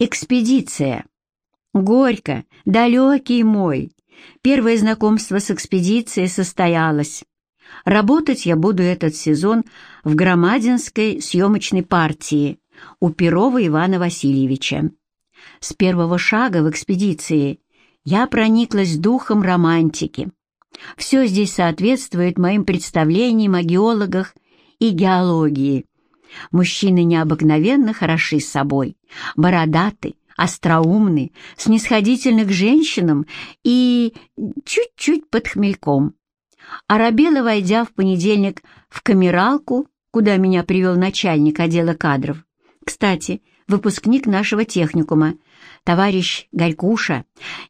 Экспедиция. Горько, далекий мой. Первое знакомство с экспедицией состоялось. Работать я буду этот сезон в Громадинской съемочной партии у Перова Ивана Васильевича. С первого шага в экспедиции я прониклась духом романтики. Все здесь соответствует моим представлениям о геологах и геологии. Мужчины необыкновенно хороши с собой, бородаты, остроумны, снисходительны к женщинам и чуть-чуть под хмельком. Арабела, войдя в понедельник в камералку, куда меня привел начальник отдела кадров, кстати, выпускник нашего техникума, товарищ Галькуша,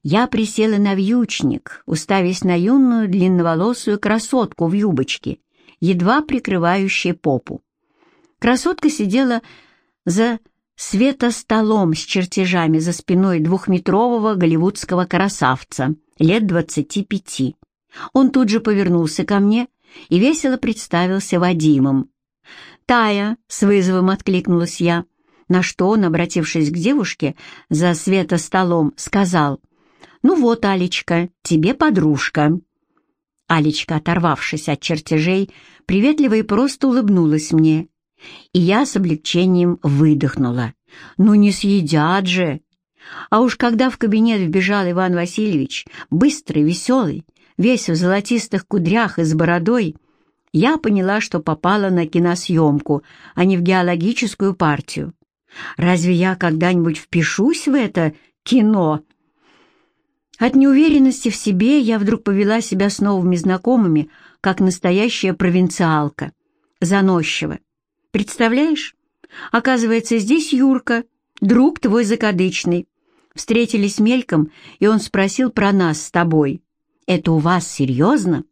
я присела на вьючник, уставясь на юную длинноволосую красотку в юбочке, едва прикрывающей попу. Красотка сидела за светостолом с чертежами за спиной двухметрового голливудского красавца, лет двадцати пяти. Он тут же повернулся ко мне и весело представился Вадимом. «Тая!» — с вызовом откликнулась я, на что он, обратившись к девушке за светостолом, сказал «Ну вот, Алечка, тебе подружка». Алечка, оторвавшись от чертежей, приветливо и просто улыбнулась мне и я с облегчением выдохнула. «Ну не съедят же!» А уж когда в кабинет вбежал Иван Васильевич, быстрый, веселый, весь в золотистых кудрях и с бородой, я поняла, что попала на киносъемку, а не в геологическую партию. Разве я когда-нибудь впишусь в это кино? От неуверенности в себе я вдруг повела себя с новыми знакомыми, как настоящая провинциалка, заносчиво. Представляешь? Оказывается, здесь Юрка, друг твой закадычный. Встретились мельком, и он спросил про нас с тобой. Это у вас серьезно?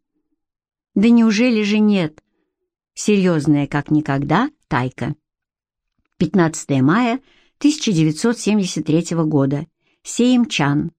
Да неужели же нет? Серьезная, как никогда, Тайка. 15 мая 1973 года. Сеймчан.